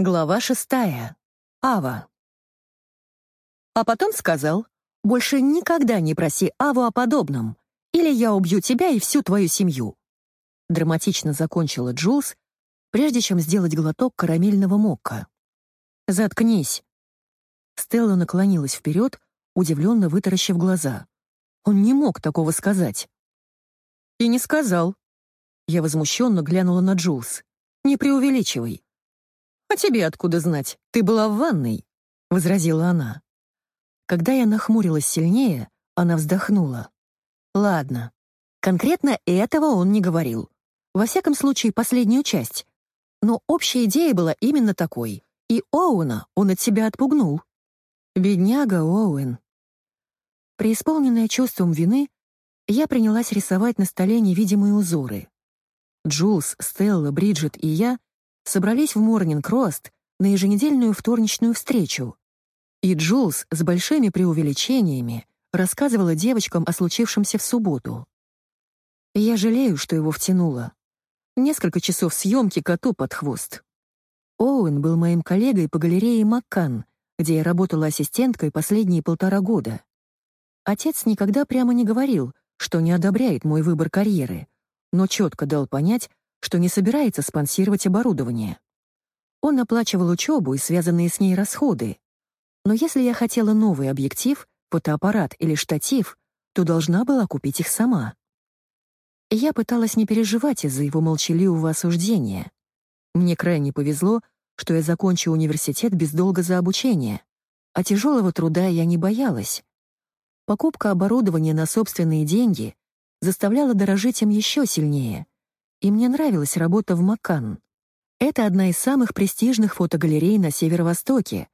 Глава шестая. Ава. А потом сказал, «Больше никогда не проси Аву о подобном, или я убью тебя и всю твою семью». Драматично закончила Джулс, прежде чем сделать глоток карамельного мокка. «Заткнись». Стелла наклонилась вперед, удивленно вытаращив глаза. Он не мог такого сказать. «И не сказал». Я возмущенно глянула на Джулс. «Не преувеличивай». «А тебе откуда знать? Ты была в ванной», — возразила она. Когда я нахмурилась сильнее, она вздохнула. «Ладно. Конкретно этого он не говорил. Во всяком случае, последнюю часть. Но общая идея была именно такой. И Оуэна он от себя отпугнул. Бедняга Оуэн. Преисполненная чувством вины, я принялась рисовать на столе невидимые узоры. Джулс, Стелла, Бриджит и я собрались в Морнинг-Рост на еженедельную вторничную встречу. И Джулс с большими преувеличениями рассказывала девочкам о случившемся в субботу. Я жалею, что его втянула. Несколько часов съемки коту под хвост. Оуэн был моим коллегой по галерее Маккан, где я работала ассистенткой последние полтора года. Отец никогда прямо не говорил, что не одобряет мой выбор карьеры, но четко дал понять, что не собирается спонсировать оборудование. Он оплачивал учебу и связанные с ней расходы. Но если я хотела новый объектив, фотоаппарат или штатив, то должна была купить их сама. Я пыталась не переживать из-за его молчаливого осуждения. Мне крайне повезло, что я закончу университет без долга за обучение, а тяжелого труда я не боялась. Покупка оборудования на собственные деньги заставляла дорожить им еще сильнее, и мне нравилась работа в Макан. Это одна из самых престижных фотогалерей на Северо-Востоке,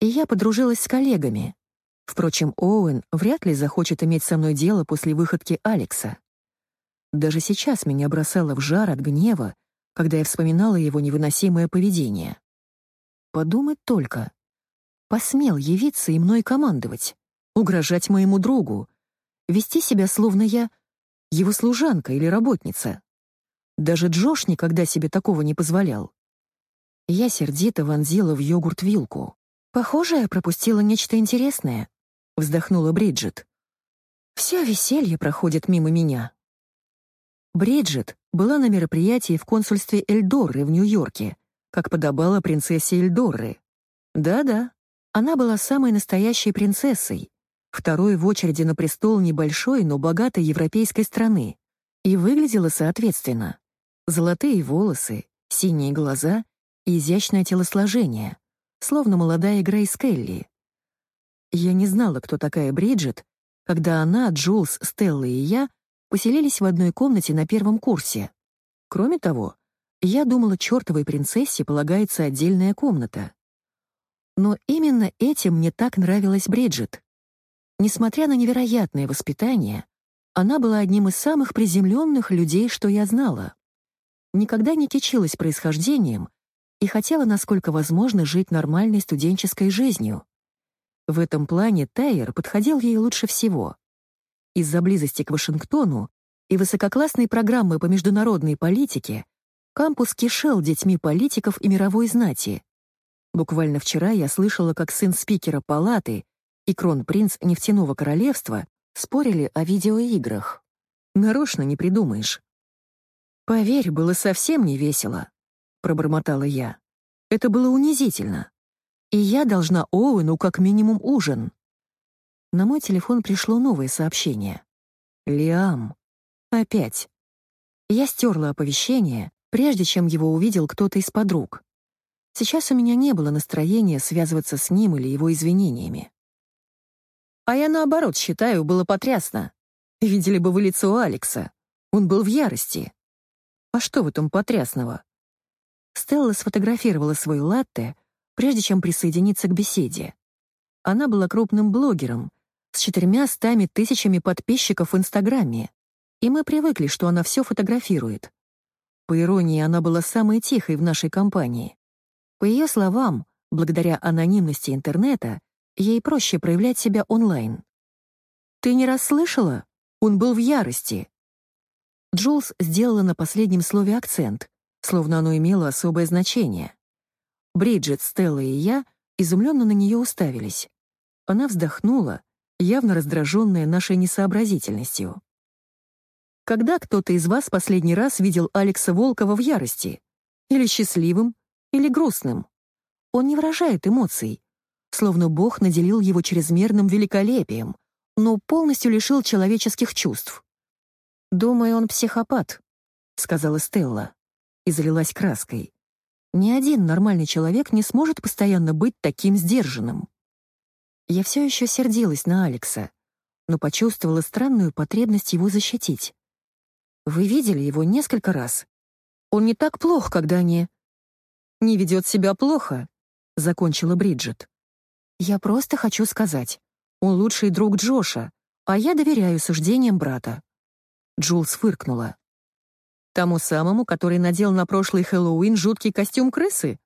и я подружилась с коллегами. Впрочем, Оуэн вряд ли захочет иметь со мной дело после выходки Алекса. Даже сейчас меня бросало в жар от гнева, когда я вспоминала его невыносимое поведение. Подумать только. Посмел явиться и мной командовать, угрожать моему другу, вести себя словно я его служанка или работница. Даже Джош никогда себе такого не позволял. Я сердито вонзила в йогурт вилку. «Похоже, я пропустила нечто интересное», — вздохнула Бриджит. «Все веселье проходит мимо меня». Бриджит была на мероприятии в консульстве Эльдорры в Нью-Йорке, как подобала принцессе Эльдорры. Да-да, она была самой настоящей принцессой, второй в очереди на престол небольшой, но богатой европейской страны, и выглядела соответственно. Золотые волосы, синие глаза и изящное телосложение, словно молодая Грейс Келли. Я не знала, кто такая Бриджит, когда она, Джулс, Стелла и я поселились в одной комнате на первом курсе. Кроме того, я думала, чертовой принцессе полагается отдельная комната. Но именно этим мне так нравилась Бриджит. Несмотря на невероятное воспитание, она была одним из самых приземленных людей, что я знала никогда не кичилась происхождением и хотела, насколько возможно, жить нормальной студенческой жизнью. В этом плане Тайер подходил ей лучше всего. Из-за близости к Вашингтону и высококлассной программы по международной политике кампус кишел детьми политиков и мировой знати. Буквально вчера я слышала, как сын спикера палаты и кронпринц нефтяного королевства спорили о видеоиграх. Нарочно не придумаешь. «Поверь, было совсем не весело», — пробормотала я. «Это было унизительно. И я должна Оуэну как минимум ужин». На мой телефон пришло новое сообщение. «Лиам. Опять». Я стерла оповещение, прежде чем его увидел кто-то из подруг. Сейчас у меня не было настроения связываться с ним или его извинениями. А я наоборот считаю, было потрясно. Видели бы вы лицо Алекса. Он был в ярости. А что в этом потрясного? Стелла сфотографировала свой латте, прежде чем присоединиться к беседе. Она была крупным блогером, с четырьмя стами тысячами подписчиков в Инстаграме, и мы привыкли, что она все фотографирует. По иронии, она была самой тихой в нашей компании. По ее словам, благодаря анонимности интернета, ей проще проявлять себя онлайн. «Ты не расслышала? Он был в ярости. Джулс сделала на последнем слове акцент, словно оно имело особое значение. Бриджит, Стелла и я изумленно на нее уставились. Она вздохнула, явно раздраженная нашей несообразительностью. Когда кто-то из вас последний раз видел Алекса Волкова в ярости? Или счастливым, или грустным? Он не выражает эмоций, словно Бог наделил его чрезмерным великолепием, но полностью лишил человеческих чувств. «Думаю, он психопат», — сказала Стелла и залилась краской. «Ни один нормальный человек не сможет постоянно быть таким сдержанным». Я все еще сердилась на Алекса, но почувствовала странную потребность его защитить. Вы видели его несколько раз. Он не так плох, когда не... Не ведет себя плохо, закончила Бриджит. Я просто хочу сказать, он лучший друг Джоша, а я доверяю суждениям брата. Джулс фыркнула. Тому самому, который надел на прошлый Хэллоуин жуткий костюм крысы?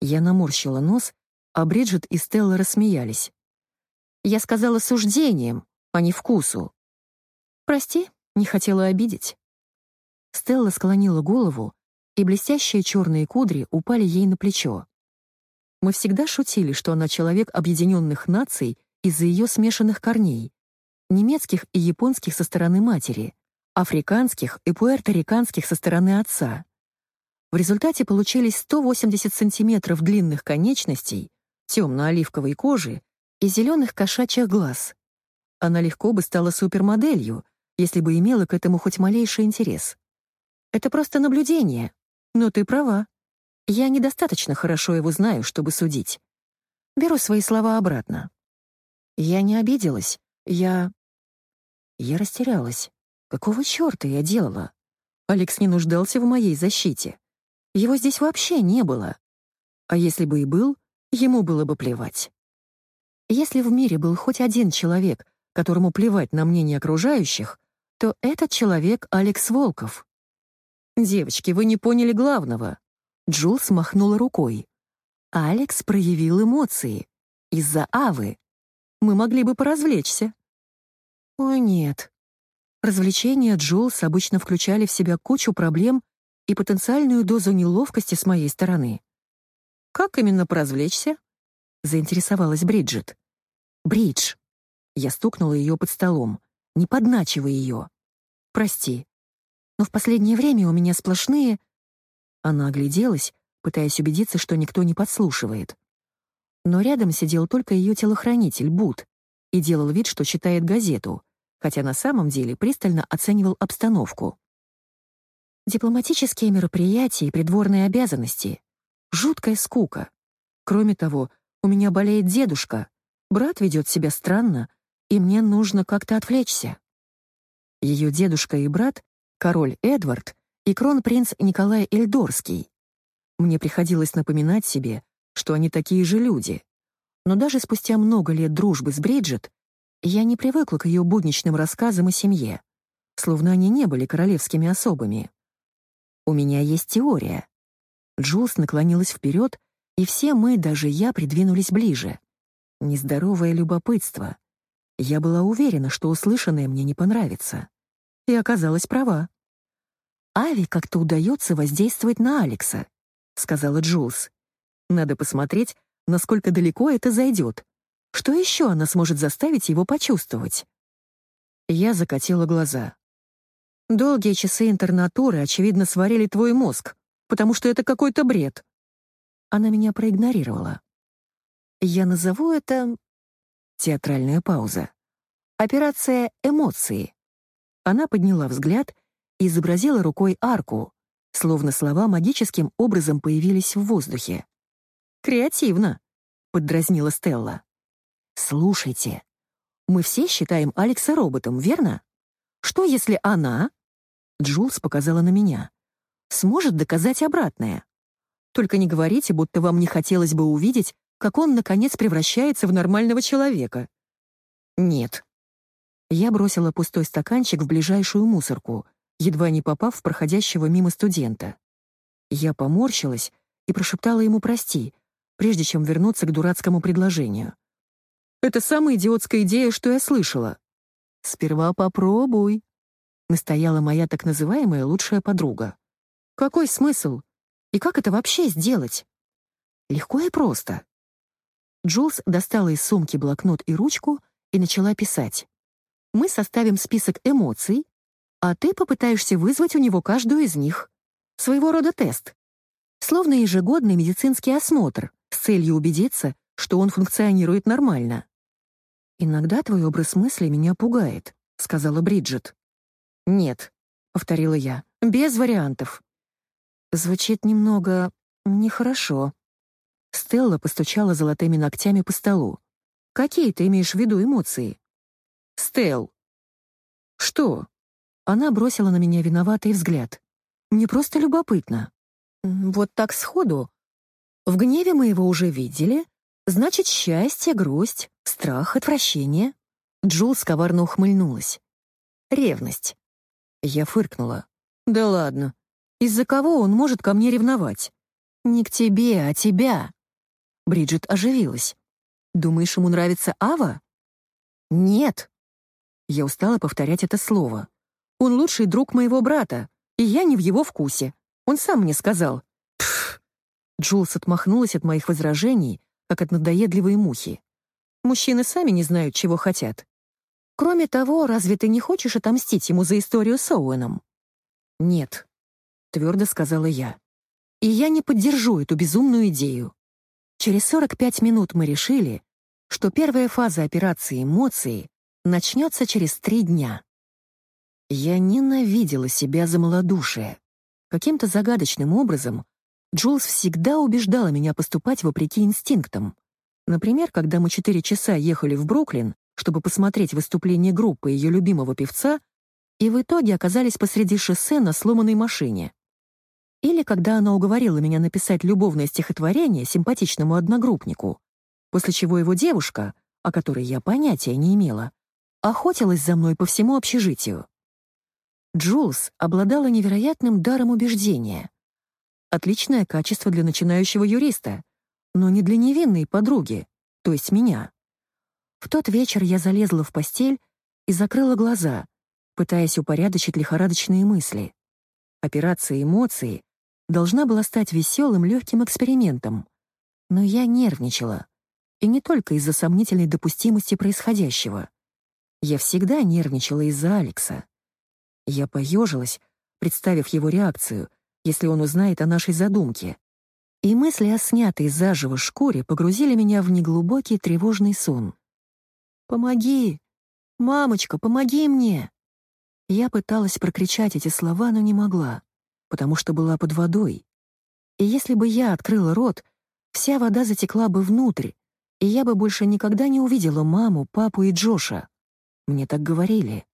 Я наморщила нос, а Бриджит и Стелла рассмеялись. Я сказала суждением, а не вкусу. Прости, не хотела обидеть. Стелла склонила голову, и блестящие черные кудри упали ей на плечо. Мы всегда шутили, что она человек объединенных наций из-за ее смешанных корней, немецких и японских со стороны матери, африканских и пуэрториканских со стороны отца. В результате получились 180 сантиметров длинных конечностей, темно-оливковой кожи и зеленых кошачьих глаз. Она легко бы стала супермоделью, если бы имела к этому хоть малейший интерес. Это просто наблюдение. Но ты права. Я недостаточно хорошо его знаю, чтобы судить. Беру свои слова обратно. Я не обиделась. Я... Я растерялась. Какого черта я делала? Алекс не нуждался в моей защите. Его здесь вообще не было. А если бы и был, ему было бы плевать. Если в мире был хоть один человек, которому плевать на мнение окружающих, то этот человек Алекс Волков. «Девочки, вы не поняли главного». Джул смахнула рукой. Алекс проявил эмоции. Из-за Авы. Мы могли бы поразвлечься. О, нет. Развлечения Джулс обычно включали в себя кучу проблем и потенциальную дозу неловкости с моей стороны. «Как именно поразвлечься?» — заинтересовалась Бриджит. «Бридж». Я стукнула ее под столом. «Не подначивай ее». Прости. Но в последнее время у меня сплошные...» Она огляделась, пытаясь убедиться, что никто не подслушивает. Но рядом сидел только ее телохранитель, Бут, и делал вид, что читает газету, хотя на самом деле пристально оценивал обстановку. Дипломатические мероприятия и придворные обязанности. Жуткая скука. Кроме того, у меня болеет дедушка, брат ведет себя странно, и мне нужно как-то отвлечься. Ее дедушка и брат — король Эдвард и кронпринц Николай Эльдорский. Мне приходилось напоминать себе, что они такие же люди. Но даже спустя много лет дружбы с Бриджит я не привыкла к ее будничным рассказам о семье, словно они не были королевскими особами. У меня есть теория. Джулс наклонилась вперед, и все мы, даже я, придвинулись ближе. Нездоровое любопытство. Я была уверена, что услышанное мне не понравится и оказалась права. «Ави как-то удается воздействовать на Алекса», — сказала Джулс. «Надо посмотреть, насколько далеко это зайдет. Что еще она сможет заставить его почувствовать?» Я закатила глаза. «Долгие часы интернатуры, очевидно, сварили твой мозг, потому что это какой-то бред». Она меня проигнорировала. «Я назову это...» Театральная пауза. «Операция эмоции». Она подняла взгляд и изобразила рукой арку, словно слова магическим образом появились в воздухе. «Креативно», — поддразнила Стелла. «Слушайте, мы все считаем Алекса роботом, верно? Что если она...» Джулс показала на меня. «Сможет доказать обратное. Только не говорите, будто вам не хотелось бы увидеть, как он, наконец, превращается в нормального человека». «Нет», я бросила пустой стаканчик в ближайшую мусорку, едва не попав в проходящего мимо студента. Я поморщилась и прошептала ему «прости», прежде чем вернуться к дурацкому предложению. «Это самая идиотская идея, что я слышала». «Сперва попробуй», — настояла моя так называемая лучшая подруга. «Какой смысл? И как это вообще сделать?» Легко и просто. Джулс достала из сумки блокнот и ручку и начала писать. «Мы составим список эмоций, а ты попытаешься вызвать у него каждую из них. Своего рода тест. Словно ежегодный медицинский осмотр с целью убедиться, что он функционирует нормально. «Иногда твой образ мысли меня пугает», — сказала Бриджит. «Нет», — повторила я, — «без вариантов». Звучит немного нехорошо. Стелла постучала золотыми ногтями по столу. «Какие ты имеешь в виду эмоции?» «Стелл». «Что?» Она бросила на меня виноватый взгляд. «Мне просто любопытно». «Вот так сходу. В гневе мы его уже видели, Значит, счастье, грусть, страх, отвращение. Джулс коварно ухмыльнулась. Ревность. Я фыркнула. Да ладно. Из-за кого он может ко мне ревновать? Не к тебе, а тебя. Бриджит оживилась. Думаешь, ему нравится Ава? Нет. Я устала повторять это слово. Он лучший друг моего брата, и я не в его вкусе. Он сам мне сказал. Пф. Джулс отмахнулась от моих возражений, как от надоедливой мухи. Мужчины сами не знают, чего хотят. Кроме того, разве ты не хочешь отомстить ему за историю с Оуэном? Нет, твердо сказала я. И я не поддержу эту безумную идею. Через 45 минут мы решили, что первая фаза операции эмоции начнется через три дня. Я ненавидела себя за малодушие. Каким-то загадочным образом Джулс всегда убеждала меня поступать вопреки инстинктам. Например, когда мы четыре часа ехали в Бруклин, чтобы посмотреть выступление группы ее любимого певца, и в итоге оказались посреди шоссе на сломанной машине. Или когда она уговорила меня написать любовное стихотворение симпатичному одногруппнику, после чего его девушка, о которой я понятия не имела, охотилась за мной по всему общежитию. Джулс обладала невероятным даром убеждения. Отличное качество для начинающего юриста, но не для невинной подруги, то есть меня. В тот вечер я залезла в постель и закрыла глаза, пытаясь упорядочить лихорадочные мысли. Операция эмоций должна была стать веселым, легким экспериментом. Но я нервничала. И не только из-за сомнительной допустимости происходящего. Я всегда нервничала из-за Алекса. Я поежилась, представив его реакцию — если он узнает о нашей задумке. И мысли о снятой заживо шкуре погрузили меня в неглубокий тревожный сон. «Помоги! Мамочка, помоги мне!» Я пыталась прокричать эти слова, но не могла, потому что была под водой. И если бы я открыла рот, вся вода затекла бы внутрь, и я бы больше никогда не увидела маму, папу и Джоша. Мне так говорили.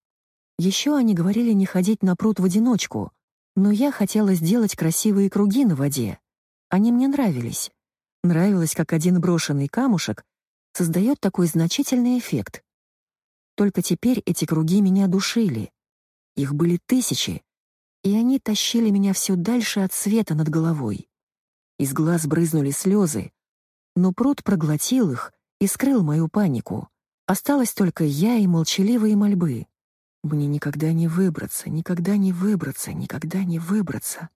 Еще они говорили не ходить на пруд в одиночку, но я хотела сделать красивые круги на воде. Они мне нравились. Нравилось, как один брошенный камушек создает такой значительный эффект. Только теперь эти круги меня душили. Их были тысячи, и они тащили меня все дальше от света над головой. Из глаз брызнули слезы, но пруд проглотил их и скрыл мою панику. Осталась только я и молчаливые мольбы. Мне никогда не выбраться, никогда не выбраться, никогда не выбраться.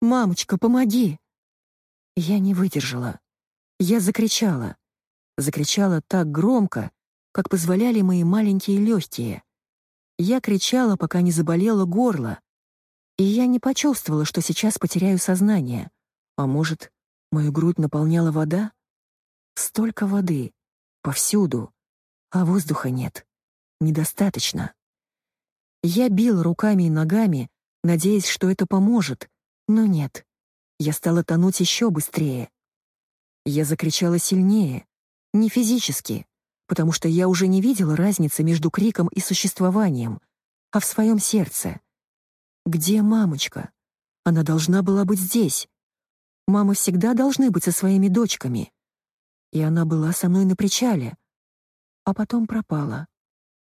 «Мамочка, помоги!» Я не выдержала. Я закричала. Закричала так громко, как позволяли мои маленькие легкие. Я кричала, пока не заболело горло. И я не почувствовала, что сейчас потеряю сознание. А может, мою грудь наполняла вода? Столько воды. Повсюду. А воздуха нет. Недостаточно. Я бил руками и ногами, надеясь, что это поможет, но нет. Я стала тонуть еще быстрее. Я закричала сильнее, не физически, потому что я уже не видела разницы между криком и существованием, а в своем сердце. Где мамочка? Она должна была быть здесь. Мамы всегда должны быть со своими дочками. И она была со мной на причале. А потом пропала.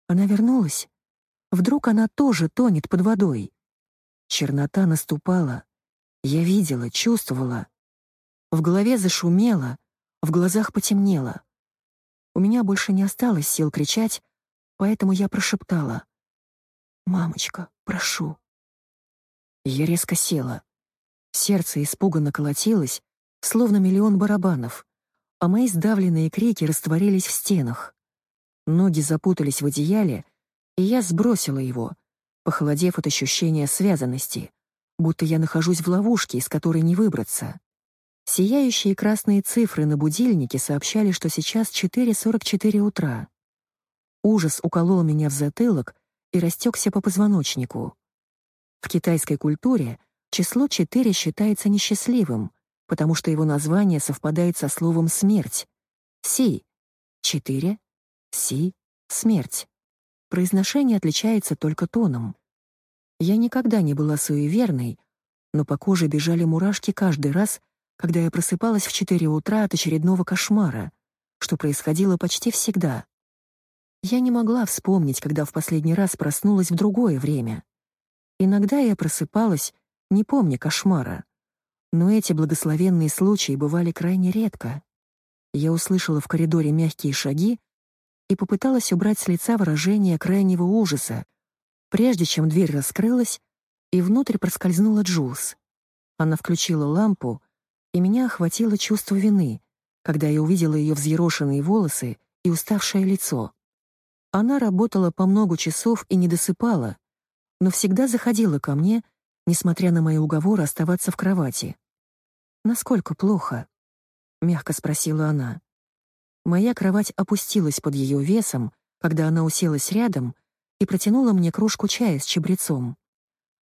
Она вернулась. Вдруг она тоже тонет под водой. Чернота наступала. Я видела, чувствовала. В голове зашумело, в глазах потемнело. У меня больше не осталось сил кричать, поэтому я прошептала. «Мамочка, прошу». Я резко села. Сердце испуганно колотилось, словно миллион барабанов, а мои сдавленные крики растворились в стенах. Ноги запутались в одеяле, и я сбросила его, похолодев от ощущения связанности, будто я нахожусь в ловушке, из которой не выбраться. Сияющие красные цифры на будильнике сообщали, что сейчас 4.44 утра. Ужас уколол меня в затылок и растекся по позвоночнику. В китайской культуре число 4 считается несчастливым, потому что его название совпадает со словом «смерть». Си — четыре, си — смерть. Произношение отличается только тоном. Я никогда не была суеверной, но по коже бежали мурашки каждый раз, когда я просыпалась в 4 утра от очередного кошмара, что происходило почти всегда. Я не могла вспомнить, когда в последний раз проснулась в другое время. Иногда я просыпалась, не помня кошмара. Но эти благословенные случаи бывали крайне редко. Я услышала в коридоре мягкие шаги и попыталась убрать с лица выражение крайнего ужаса, прежде чем дверь раскрылась, и внутрь проскользнула Джулс. Она включила лампу, и меня охватило чувство вины, когда я увидела ее взъерошенные волосы и уставшее лицо. Она работала по много часов и не досыпала, но всегда заходила ко мне, несмотря на мои уговоры оставаться в кровати. «Насколько плохо?» — мягко спросила она. Моя кровать опустилась под ее весом, когда она уселась рядом и протянула мне кружку чая с чабрецом.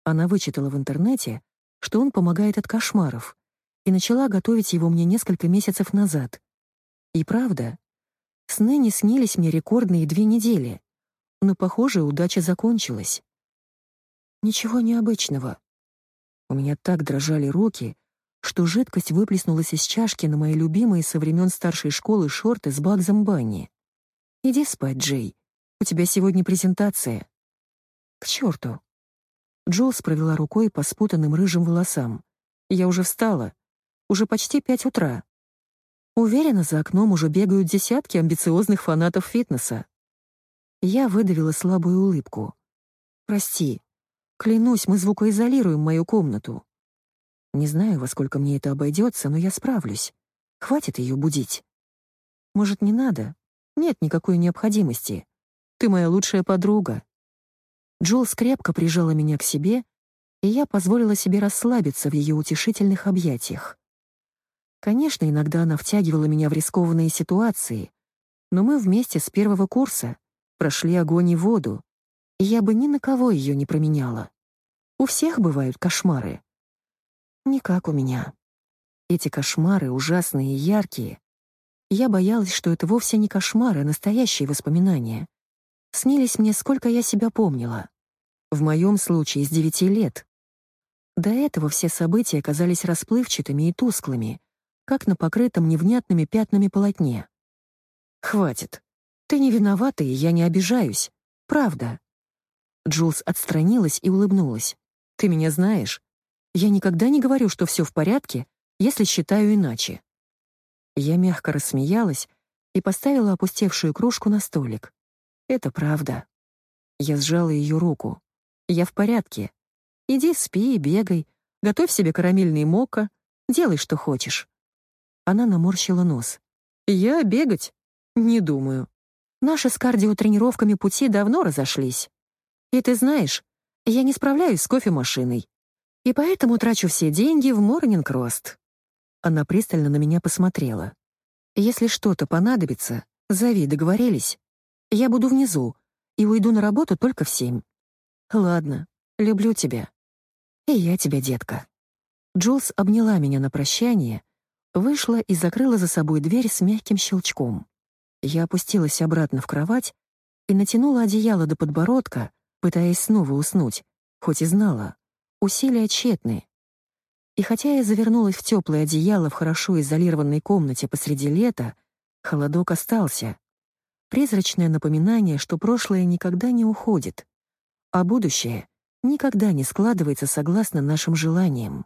Она вычитала в интернете, что он помогает от кошмаров, и начала готовить его мне несколько месяцев назад. И правда, сны не снились мне рекордные две недели, но, похоже, удача закончилась. Ничего необычного. У меня так дрожали руки, что жидкость выплеснулась из чашки на мои любимые со времен старшей школы шорты с Багзом Банни. «Иди спать, Джей. У тебя сегодня презентация». «К черту!» Джоуз провела рукой по спутанным рыжим волосам. «Я уже встала. Уже почти пять утра. Уверена, за окном уже бегают десятки амбициозных фанатов фитнеса». Я выдавила слабую улыбку. «Прости. Клянусь, мы звукоизолируем мою комнату. Не знаю, во сколько мне это обойдется, но я справлюсь. Хватит ее будить. Может, не надо? Нет никакой необходимости. Ты моя лучшая подруга. Джул скрепко прижала меня к себе, и я позволила себе расслабиться в ее утешительных объятиях. Конечно, иногда она втягивала меня в рискованные ситуации, но мы вместе с первого курса прошли огонь и воду, и я бы ни на кого ее не променяла. У всех бывают кошмары. Не как у меня. Эти кошмары ужасные и яркие. Я боялась, что это вовсе не кошмары, а настоящие воспоминания. Снились мне, сколько я себя помнила. В моем случае с девяти лет. До этого все события казались расплывчатыми и тусклыми, как на покрытом невнятными пятнами полотне. «Хватит. Ты не виновата, и я не обижаюсь. Правда». Джулс отстранилась и улыбнулась. «Ты меня знаешь. Я никогда не говорю, что все в порядке, если считаю иначе. Я мягко рассмеялась и поставила опустевшую кружку на столик. Это правда. Я сжала ее руку. Я в порядке. Иди спи, бегай, готовь себе карамельный мока, делай, что хочешь. Она наморщила нос. Я бегать? Не думаю. Наши с кардиотренировками пути давно разошлись. И ты знаешь, я не справляюсь с кофемашиной. И поэтому трачу все деньги в Morning Рост. Она пристально на меня посмотрела. Если что-то понадобится, зови, договорились. Я буду внизу и уйду на работу только в семь. Ладно, люблю тебя. И я тебя, детка. Джулс обняла меня на прощание, вышла и закрыла за собой дверь с мягким щелчком. Я опустилась обратно в кровать и натянула одеяло до подбородка, пытаясь снова уснуть, хоть и знала, Усилия тщетны. И хотя я завернулась в теплое одеяло в хорошо изолированной комнате посреди лета, холодок остался. Призрачное напоминание, что прошлое никогда не уходит, а будущее никогда не складывается согласно нашим желаниям.